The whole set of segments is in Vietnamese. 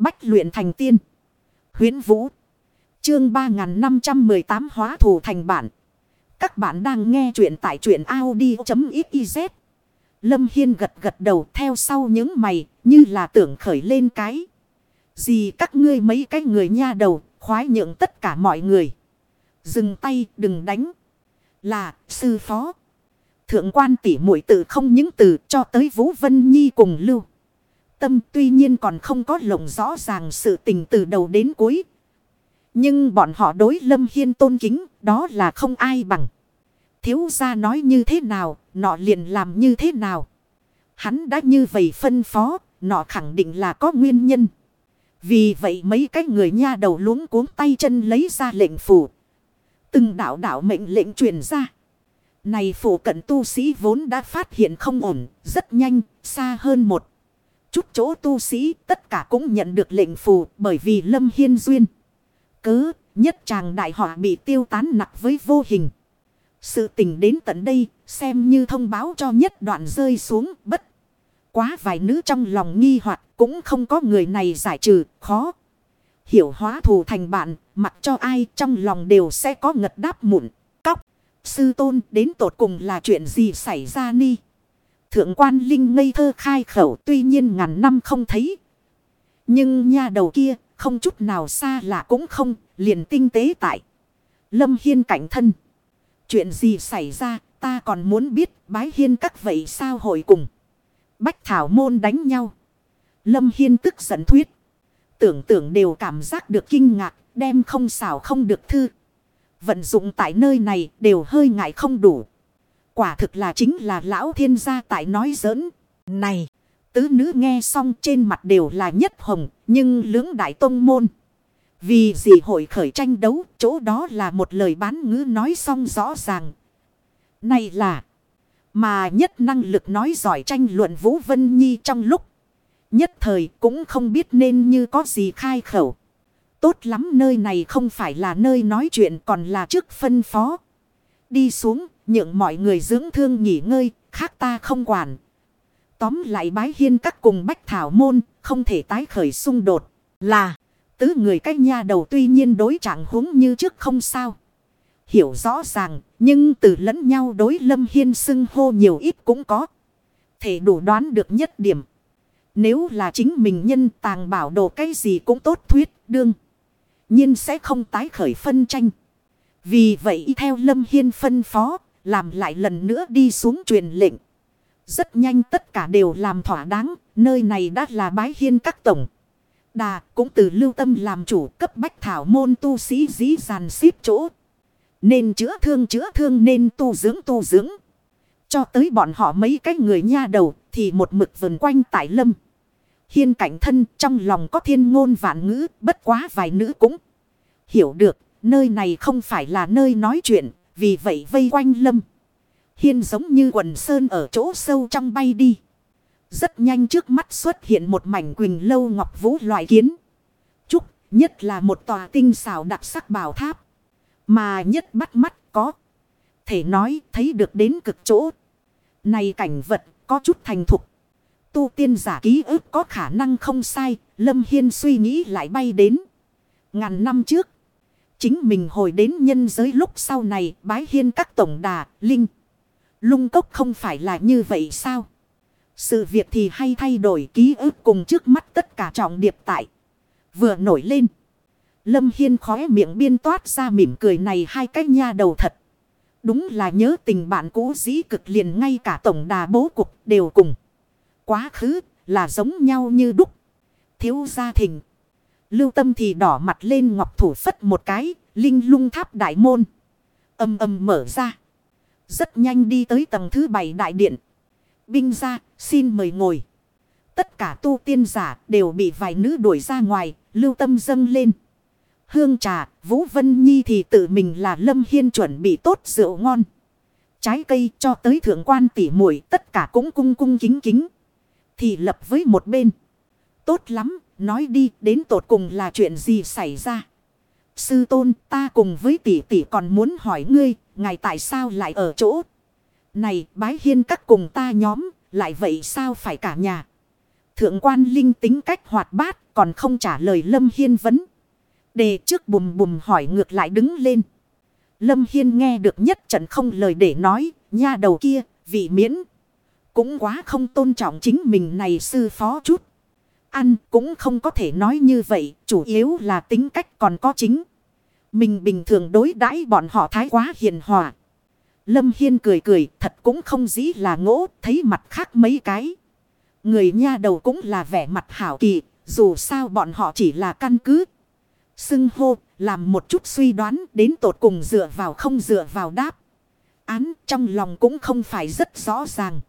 Bách luyện thành tiên. Huyến Vũ. Chương 3518 hóa thủ thành bản. Các bạn đang nghe truyện tại truyện Audi.xyz. Lâm Hiên gật gật đầu theo sau những mày, như là tưởng khởi lên cái. Gì các ngươi mấy cái người nha đầu, khoái nhượng tất cả mọi người. Dừng tay, đừng đánh. Là, sư phó. Thượng quan tỷ muội tự không những từ cho tới Vũ Vân Nhi cùng lưu. Tâm tuy nhiên còn không có lộng rõ ràng sự tình từ đầu đến cuối. Nhưng bọn họ đối Lâm Hiên tôn kính đó là không ai bằng. Thiếu gia nói như thế nào, nọ liền làm như thế nào. Hắn đã như vậy phân phó, nọ khẳng định là có nguyên nhân. Vì vậy mấy cái người nha đầu luống cuống tay chân lấy ra lệnh phủ. Từng đạo đạo mệnh lệnh truyền ra. Này phủ cận tu sĩ vốn đã phát hiện không ổn, rất nhanh, xa hơn một. Chút chỗ tu sĩ, tất cả cũng nhận được lệnh phù bởi vì Lâm Hiên Duyên. cứ nhất chàng đại họa bị tiêu tán nặng với vô hình. Sự tình đến tận đây, xem như thông báo cho nhất đoạn rơi xuống, bất. Quá vài nữ trong lòng nghi hoặc cũng không có người này giải trừ, khó. Hiểu hóa thù thành bạn, mặc cho ai trong lòng đều sẽ có ngật đáp mụn. Cóc. Sư tôn, đến tột cùng là chuyện gì xảy ra ni. Thượng quan Linh ngây thơ khai khẩu tuy nhiên ngàn năm không thấy. Nhưng nha đầu kia không chút nào xa lạ cũng không, liền tinh tế tại. Lâm Hiên cảnh thân. Chuyện gì xảy ra, ta còn muốn biết, bái hiên các vậy sao hội cùng. Bách Thảo Môn đánh nhau. Lâm Hiên tức giận thuyết. Tưởng tưởng đều cảm giác được kinh ngạc, đem không xảo không được thư. Vận dụng tại nơi này đều hơi ngại không đủ. Quả thực là chính là lão thiên gia tại nói giỡn. Này, tứ nữ nghe xong trên mặt đều là nhất hồng, nhưng lưỡng đại tông môn. Vì gì hội khởi tranh đấu, chỗ đó là một lời bán ngữ nói xong rõ ràng. Này là, mà nhất năng lực nói giỏi tranh luận Vũ Vân Nhi trong lúc. Nhất thời cũng không biết nên như có gì khai khẩu. Tốt lắm nơi này không phải là nơi nói chuyện còn là trước phân phó. Đi xuống Nhượng mọi người dưỡng thương nghỉ ngơi, khác ta không quản. Tóm lại bái hiên các cùng bách thảo môn, không thể tái khởi xung đột. Là, tứ người cách nhà đầu tuy nhiên đối trạng huống như trước không sao. Hiểu rõ ràng, nhưng từ lẫn nhau đối lâm hiên xưng hô nhiều ít cũng có. Thể đủ đoán được nhất điểm. Nếu là chính mình nhân tàng bảo đồ cái gì cũng tốt thuyết đương. nhiên sẽ không tái khởi phân tranh. Vì vậy theo Lâm Hiên phân phó, làm lại lần nữa đi xuống truyền lệnh. Rất nhanh tất cả đều làm thỏa đáng. Nơi này đã là bái hiên các tổng. Đà cũng từ lưu tâm làm chủ cấp bách thảo môn tu sĩ dĩ dàn xếp chỗ. Nên chữa thương chữa thương, nên tu dưỡng tu dưỡng. Cho tới bọn họ mấy cái người nha đầu thì một mực vần quanh tại lâm. Hiên cảnh thân trong lòng có thiên ngôn vạn ngữ, bất quá vài nữ cũng hiểu được. Nơi này không phải là nơi nói chuyện vì vậy vây quanh lâm. Hiên giống như quần sơn ở chỗ sâu trong bay đi. Rất nhanh trước mắt xuất hiện một mảnh quỳnh lâu ngọc vũ loại kiến. Trúc nhất là một tòa tinh xảo đặc sắc bảo tháp. Mà nhất bắt mắt có. Thể nói thấy được đến cực chỗ. Này cảnh vật có chút thành thục. Tu tiên giả ký ức có khả năng không sai. Lâm Hiên suy nghĩ lại bay đến. Ngàn năm trước. Chính mình hồi đến nhân giới lúc sau này bái hiên các tổng đà, linh. Lung cốc không phải là như vậy sao? Sự việc thì hay thay đổi ký ức cùng trước mắt tất cả trọng điệp tại. Vừa nổi lên. Lâm Hiên khóe miệng biên toát ra mỉm cười này hai cái nha đầu thật. Đúng là nhớ tình bạn cũ dĩ cực liền ngay cả tổng đà bố cục đều cùng. Quá khứ là giống nhau như đúc. Thiếu gia thình. Lưu tâm thì đỏ mặt lên ngọc thủ phất một cái, linh lung tháp đại môn. Âm âm mở ra. Rất nhanh đi tới tầng thứ bảy đại điện. Binh ra, xin mời ngồi. Tất cả tu tiên giả đều bị vài nữ đuổi ra ngoài, lưu tâm dâng lên. Hương trà, Vũ Vân Nhi thì tự mình là Lâm Hiên chuẩn bị tốt rượu ngon. Trái cây cho tới thượng quan tỉ muội tất cả cũng cung cung kính kính. Thì lập với một bên. Tốt lắm, nói đi đến tột cùng là chuyện gì xảy ra. Sư tôn ta cùng với tỷ tỷ còn muốn hỏi ngươi, ngài tại sao lại ở chỗ. Này bái hiên các cùng ta nhóm, lại vậy sao phải cả nhà. Thượng quan linh tính cách hoạt bát còn không trả lời Lâm Hiên vấn. Đề trước bùm bùm hỏi ngược lại đứng lên. Lâm Hiên nghe được nhất trận không lời để nói, nha đầu kia, vị miễn. Cũng quá không tôn trọng chính mình này sư phó chút. Ăn cũng không có thể nói như vậy, chủ yếu là tính cách còn có chính. Mình bình thường đối đãi bọn họ thái quá hiền hòa. Lâm Hiên cười cười, thật cũng không dĩ là ngỗ, thấy mặt khác mấy cái. Người nha đầu cũng là vẻ mặt hảo kỳ, dù sao bọn họ chỉ là căn cứ. Xưng hô, làm một chút suy đoán đến tột cùng dựa vào không dựa vào đáp. Án trong lòng cũng không phải rất rõ ràng.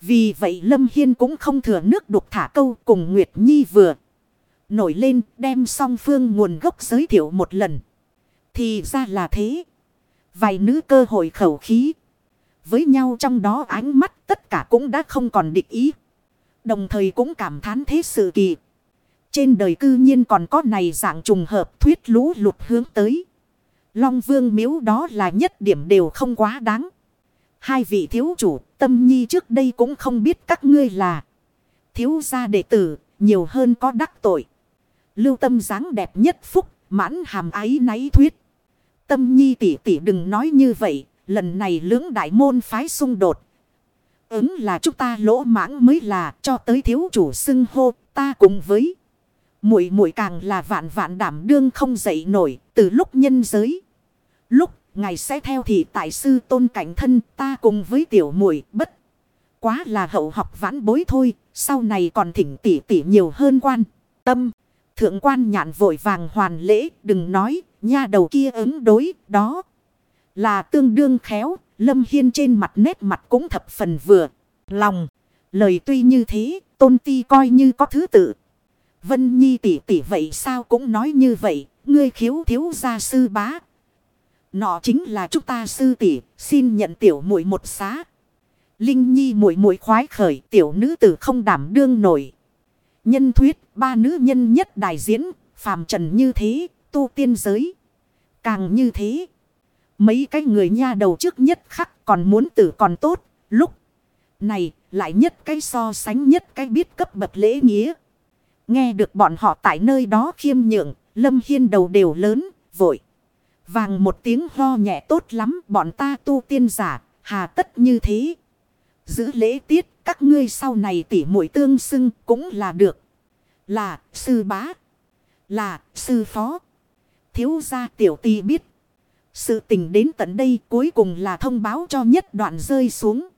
Vì vậy Lâm Hiên cũng không thừa nước đục thả câu cùng Nguyệt Nhi vừa. Nổi lên, đem song phương nguồn gốc giới thiệu một lần. Thì ra là thế. Vài nữ cơ hội khẩu khí. Với nhau trong đó ánh mắt tất cả cũng đã không còn địch ý. Đồng thời cũng cảm thán thế sự kỳ. Trên đời cư nhiên còn có này dạng trùng hợp thuyết lũ lụt hướng tới. Long vương miếu đó là nhất điểm đều không quá đáng. Hai vị thiếu chủ tâm nhi trước đây cũng không biết các ngươi là. Thiếu gia đệ tử, nhiều hơn có đắc tội. Lưu tâm dáng đẹp nhất phúc, mãn hàm ái náy thuyết. Tâm nhi tỷ tỷ đừng nói như vậy. Lần này lưỡng đại môn phái xung đột. Ứng là chúng ta lỗ mãng mới là, cho tới thiếu chủ xưng hô, ta cùng với. Muội muội càng là vạn vạn đảm đương không dậy nổi, từ lúc nhân giới. Lúc ngài sẽ theo thì tại sư tôn cảnh thân ta cùng với tiểu muội bất. Quá là hậu học vãn bối thôi, sau này còn thỉnh tỷ tỷ nhiều hơn quan. Tâm, thượng quan nhạn vội vàng hoàn lễ, đừng nói, nha đầu kia ứng đối, đó. Là tương đương khéo, lâm hiên trên mặt nét mặt cũng thập phần vừa, lòng. Lời tuy như thế, tôn ti coi như có thứ tự. Vân Nhi tỷ tỷ vậy sao cũng nói như vậy, ngươi khiếu thiếu gia sư bá. Nọ chính là chúng ta sư tỷ, xin nhận tiểu muội một xá. Linh Nhi muội muội khoái khởi, tiểu nữ tử không đảm đương nổi. Nhân thuyết, ba nữ nhân nhất đại diễn, phàm trần như thế, tu tiên giới. Càng như thế. Mấy cái người nha đầu trước nhất khắc còn muốn tử còn tốt, lúc này lại nhất cái so sánh nhất cái biết cấp bậc lễ nghĩa. Nghe được bọn họ tại nơi đó khiêm nhượng, lâm hiên đầu đều lớn, vội. Vàng một tiếng ho nhẹ tốt lắm, bọn ta tu tiên giả, hà tất như thế. Giữ lễ tiết, các ngươi sau này tỉ mũi tương xưng cũng là được. Là, sư bá. Là, sư phó. Thiếu gia tiểu ti biết. Sự tình đến tận đây cuối cùng là thông báo cho nhất đoạn rơi xuống.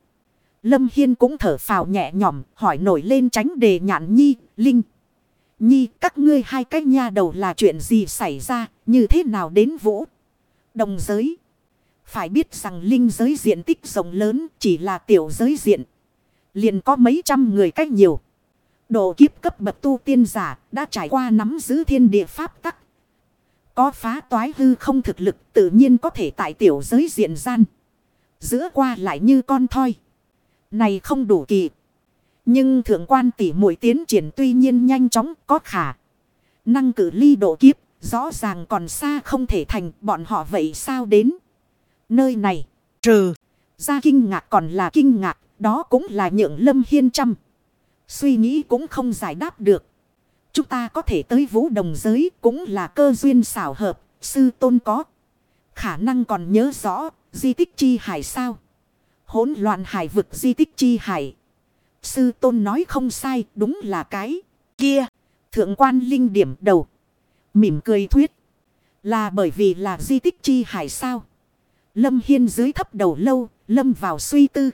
Lâm Hiên cũng thở phào nhẹ nhõm, hỏi nổi lên tránh đề nhạn nhi, linh. Nhi, các ngươi hai cái nha đầu là chuyện gì xảy ra, như thế nào đến vũ? Đồng giới. Phải biết rằng linh giới diện tích rộng lớn chỉ là tiểu giới diện. Liền có mấy trăm người cách nhiều. Độ kiếp cấp bậc tu tiên giả đã trải qua nắm giữ thiên địa pháp tắc. Có phá toái hư không thực lực tự nhiên có thể tại tiểu giới diện gian. Giữa qua lại như con thoi. Này không đủ kỳ. Nhưng thượng quan tỷ muội tiến triển tuy nhiên nhanh chóng có khả. Năng cử ly độ kiếp. Rõ ràng còn xa không thể thành, bọn họ vậy sao đến. Nơi này. Trừ. Ra kinh ngạc còn là kinh ngạc. Đó cũng là nhượng lâm hiên trăm. Suy nghĩ cũng không giải đáp được. Chúng ta có thể tới vũ đồng giới cũng là cơ duyên xảo hợp. Sư tôn có. Khả năng còn nhớ rõ. Di tích chi hải sao. Hỗn loạn hải vực di tích chi hải. Sư tôn nói không sai. Đúng là cái. Kia. Thượng quan linh điểm đầu. Mỉm cười thuyết. Là bởi vì là di tích chi hải sao. Lâm Hiên dưới thấp đầu lâu. Lâm vào suy tư.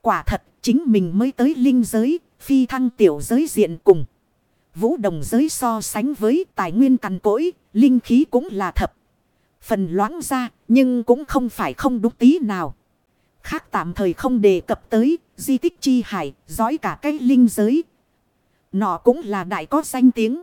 Quả thật, chính mình mới tới linh giới. Phi thăng tiểu giới diện cùng. Vũ đồng giới so sánh với tài nguyên cằn cỗi. Linh khí cũng là thập. Phần loãng ra. Nhưng cũng không phải không đúng tí nào. Khác tạm thời không đề cập tới. Di tích chi hải. Dõi cả cái linh giới. nó cũng là đại có danh tiếng.